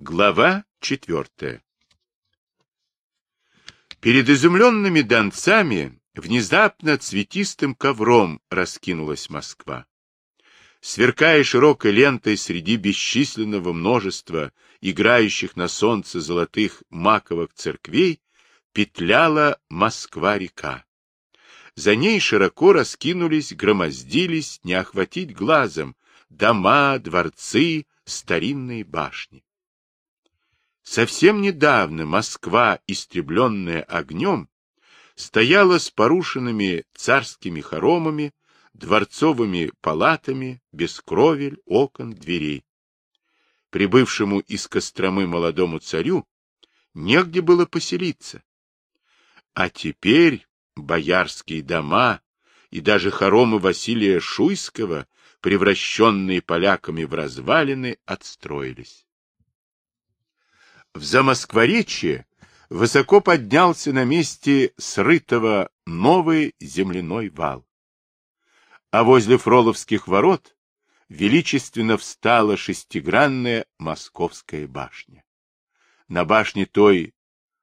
Глава четвертая Перед изумленными донцами внезапно цветистым ковром раскинулась Москва. Сверкая широкой лентой среди бесчисленного множества играющих на солнце золотых маковых церквей, петляла Москва-река. За ней широко раскинулись, громоздились, не охватить глазом, дома, дворцы, старинные башни. Совсем недавно Москва, истребленная огнем, стояла с порушенными царскими хоромами, дворцовыми палатами, без кровель, окон, дверей. Прибывшему из Костромы молодому царю негде было поселиться. А теперь боярские дома и даже хоромы Василия Шуйского, превращенные поляками в развалины, отстроились. В Замоскворечье высоко поднялся на месте срытого новый земляной вал. А возле Фроловских ворот величественно встала шестигранная московская башня. На башне той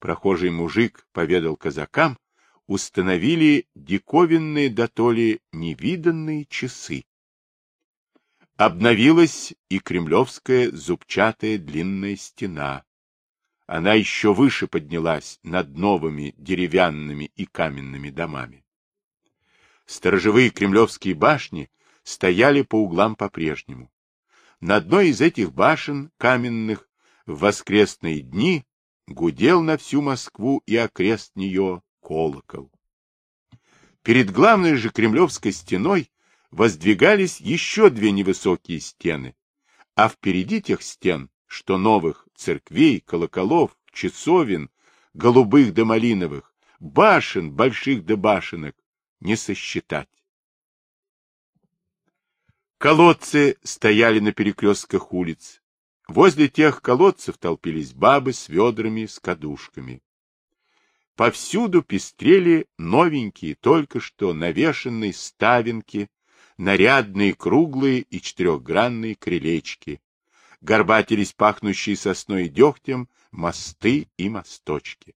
прохожий мужик поведал казакам, установили диковинные дотоле невиданные часы. Обновилась и кремлевская зубчатая длинная стена, она еще выше поднялась над новыми деревянными и каменными домами. Сторожевые кремлевские башни стояли по углам по-прежнему. На одной из этих башен каменных в воскресные дни гудел на всю Москву и окрест нее колокол. Перед главной же кремлевской стеной воздвигались еще две невысокие стены, а впереди тех стен что новых церквей, колоколов, часовен, голубых да малиновых, башен, больших да башенок, не сосчитать. Колодцы стояли на перекрестках улиц. Возле тех колодцев толпились бабы с ведрами, с кадушками. Повсюду пестрели новенькие, только что навешенные ставинки, нарядные круглые и четырехгранные крылечки, горбатились пахнущие сосной и дегтем мосты и мосточки.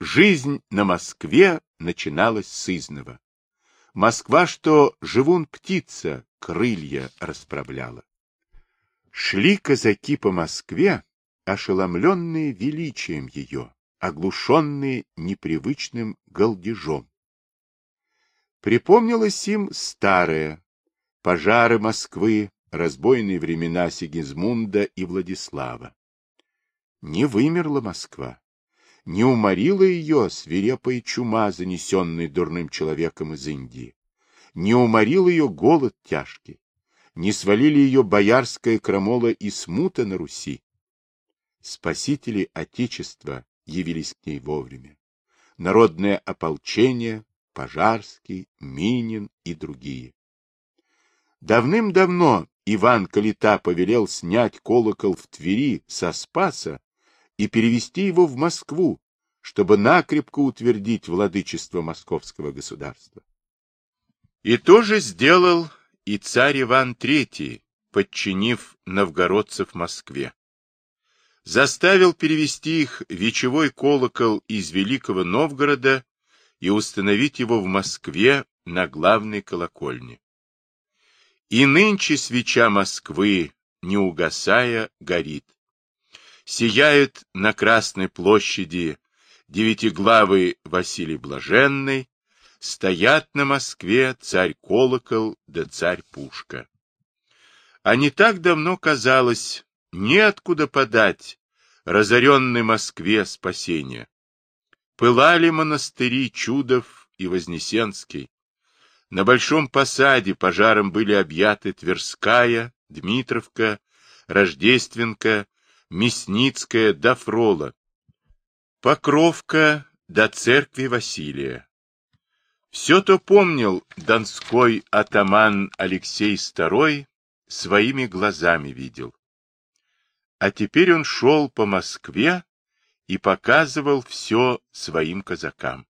Жизнь на Москве начиналась с изного. Москва, что живун птица, крылья расправляла. Шли казаки по Москве, ошеломленные величием ее, оглушенные непривычным голдежом. Припомнилось им старое, пожары Москвы, разбойные времена Сигизмунда и Владислава. Не вымерла Москва, не уморила ее свирепая чума, занесенная дурным человеком из Индии, не уморил ее голод тяжкий, не свалили ее боярская крамола и смута на Руси. Спасители Отечества явились к ней вовремя. Народное ополчение, Пожарский, Минин и другие. Давным-давно Иван Калита повелел снять колокол в Твери со Спаса и перевести его в Москву, чтобы накрепко утвердить владычество московского государства. И то же сделал и царь Иван III, подчинив новгородцев Москве. Заставил перевести их вечевой колокол из Великого Новгорода и установить его в Москве на главной колокольне. И нынче свеча Москвы, не угасая, горит. Сияет на Красной площади девятиглавый Василий Блаженный, стоят на Москве царь-колокол да царь-пушка. А не так давно казалось, неоткуда подать разоренной Москве спасения. Пылали монастыри Чудов и Вознесенский, на Большом Посаде пожаром были объяты Тверская, Дмитровка, Рождественка, Мясницкая до Фрола, Покровка до церкви Василия. Все то помнил донской атаман Алексей II, своими глазами видел. А теперь он шел по Москве и показывал все своим казакам.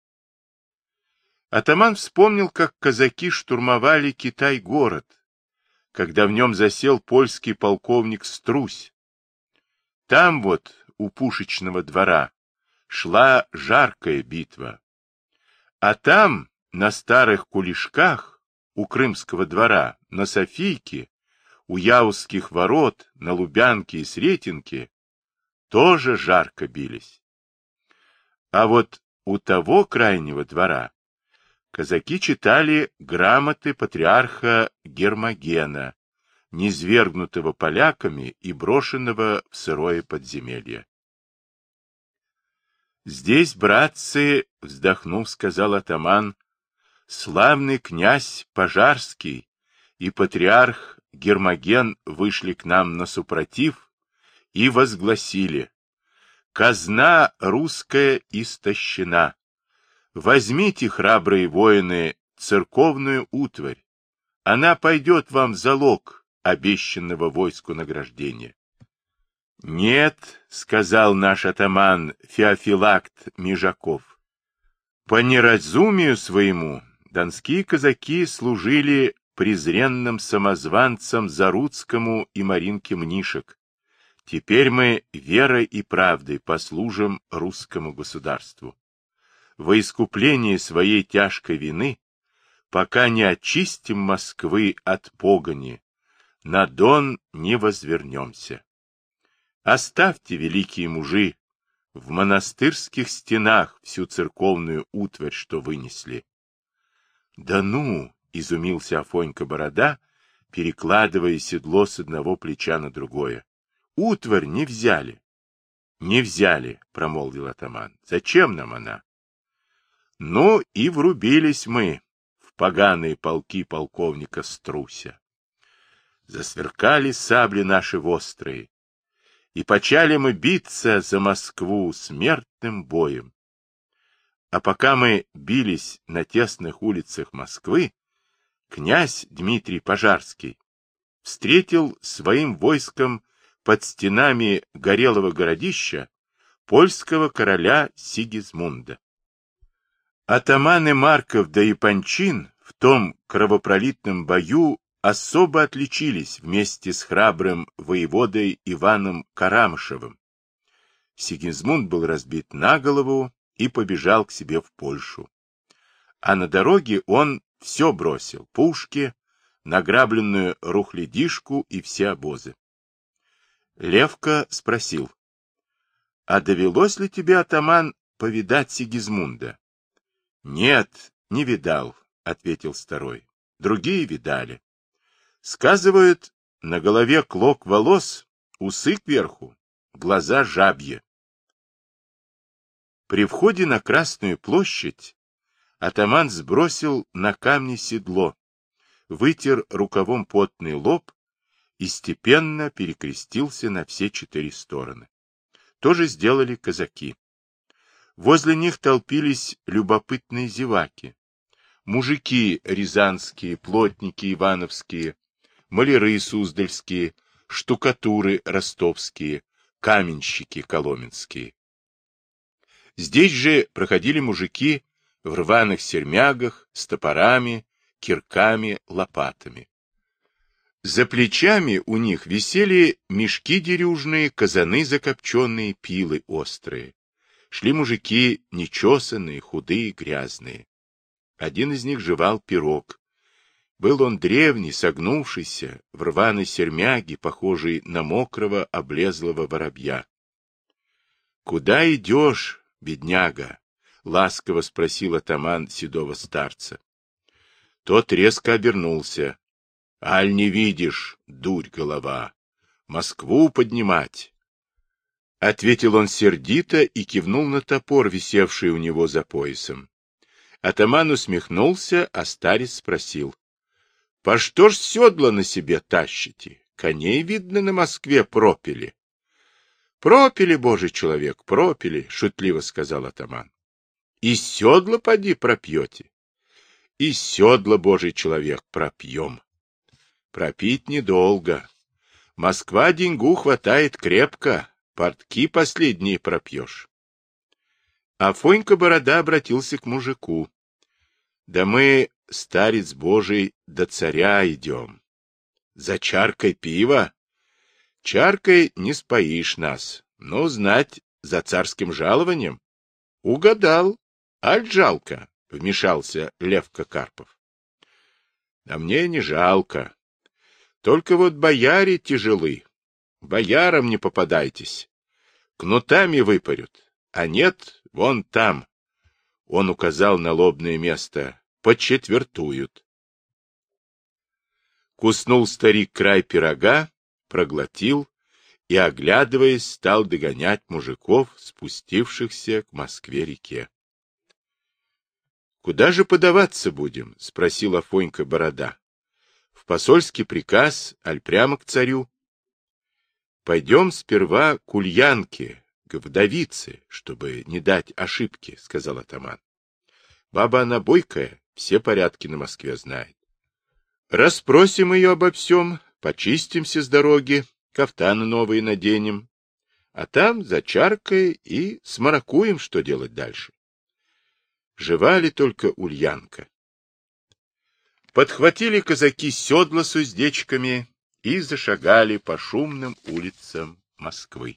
Атаман вспомнил, как казаки штурмовали Китай-город, когда в нем засел польский полковник Струсь, там вот, у пушечного двора, шла жаркая битва. А там, на старых кулишках, у Крымского двора, на Софийке, у Яузских ворот, на Лубянке и Сретенке, тоже жарко бились. А вот у того крайнего двора казаки читали грамоты патриарха Гермогена, низвергнутого поляками и брошенного в сырое подземелье. Здесь, братцы, вздохнув, сказал атаман, славный князь Пожарский и патриарх Гермоген вышли к нам на супротив и возгласили, казна русская истощена. Возьмите, храбрые воины, церковную утварь. Она пойдет вам в залог обещанного войску награждения. — Нет, — сказал наш атаман Феофилакт Межаков, — по неразумию своему донские казаки служили презренным самозванцам Заруцкому и Маринке Мнишек. Теперь мы верой и правдой послужим русскому государству. Во искупление своей тяжкой вины, пока не очистим Москвы от погони, на Дон не возвернемся. Оставьте, великие мужи, в монастырских стенах всю церковную утварь, что вынесли. Да ну, изумился Афонька Борода, перекладывая седло с одного плеча на другое. Утварь не взяли. Не взяли, промолвил атаман. Зачем нам она? Ну и врубились мы в поганые полки полковника Струся. Засверкали сабли наши вострые, и почали мы биться за Москву смертным боем. А пока мы бились на тесных улицах Москвы, князь Дмитрий Пожарский встретил своим войском под стенами горелого городища польского короля Сигизмунда. Атаманы Марков да Япончин в том кровопролитном бою особо отличились вместе с храбрым воеводой Иваном Карамышевым. Сигизмунд был разбит на голову и побежал к себе в Польшу. А на дороге он все бросил — пушки, награбленную рухлядишку и все обозы. Левка спросил, — А довелось ли тебе, атаман, повидать Сигизмунда? — Нет, не видал, — ответил старой. Другие видали. Сказывают, на голове клок волос, усы кверху, глаза жабьи. При входе на Красную площадь атаман сбросил на камни седло, вытер рукавом потный лоб и степенно перекрестился на все четыре стороны. То же сделали казаки. Возле них толпились любопытные зеваки. Мужики рязанские, плотники ивановские, маляры суздальские, штукатуры ростовские, каменщики коломенские. Здесь же проходили мужики в рваных сермягах с топорами, кирками, лопатами. За плечами у них висели мешки дерюжные, казаны закопченные, пилы острые. Шли мужики нечесанные, худые, грязные. Один из них жевал пирог, был он древний, согнувшийся, в рваной сермяге, похожий на мокрого, облезлого воробья. — Куда идешь, бедняга? — ласково спросил атаман седого старца. Тот резко обернулся. — Аль не видишь, дурь голова, Москву поднимать. Ответил он сердито и кивнул на топор, висевший у него за поясом. Атаман усмехнулся, а старец спросил. По что ж седла на себе тащите? Коней, видно, на Москве пропили. — Пропили, божий человек, пропили, — шутливо сказал атаман. — И седла, поди, пропьете. — И седла, божий человек, пропьем. Пропить недолго. Москва деньгу хватает крепко, портки последние пропьешь. Афонька Борода обратился к мужику. — Да мы старец Божий, до царя идем. За чаркой пива? Чаркой не споишь нас, но знать за царским жалованием. Угадал, аль жалко, вмешался Левка Карпов. Да мне не жалко. Только вот бояре тяжелы. Боярам не попадайтесь. Кнутами выпарют. А нет, вон там. Он указал на лобное место. Почетвертуют. Куснул старик край пирога, проглотил и, оглядываясь, стал догонять мужиков, спустившихся к Москве-реке. — Куда же подаваться будем? — спросил Афонька Борода. — В посольский приказ, аль прямо к царю? — Пойдем сперва к Ульянке, к вдовице, чтобы не дать ошибки, — сказал атаман. — Баба она бойкая, все порядки на Москве знает. Расспросим ее обо всем, почистимся с дороги, кафтаны новые наденем, а там за чаркой и смаракуем, что делать дальше. Жива ли только Ульянка? Подхватили казаки седла с уздечками и зашагали по шумным улицам Москвы.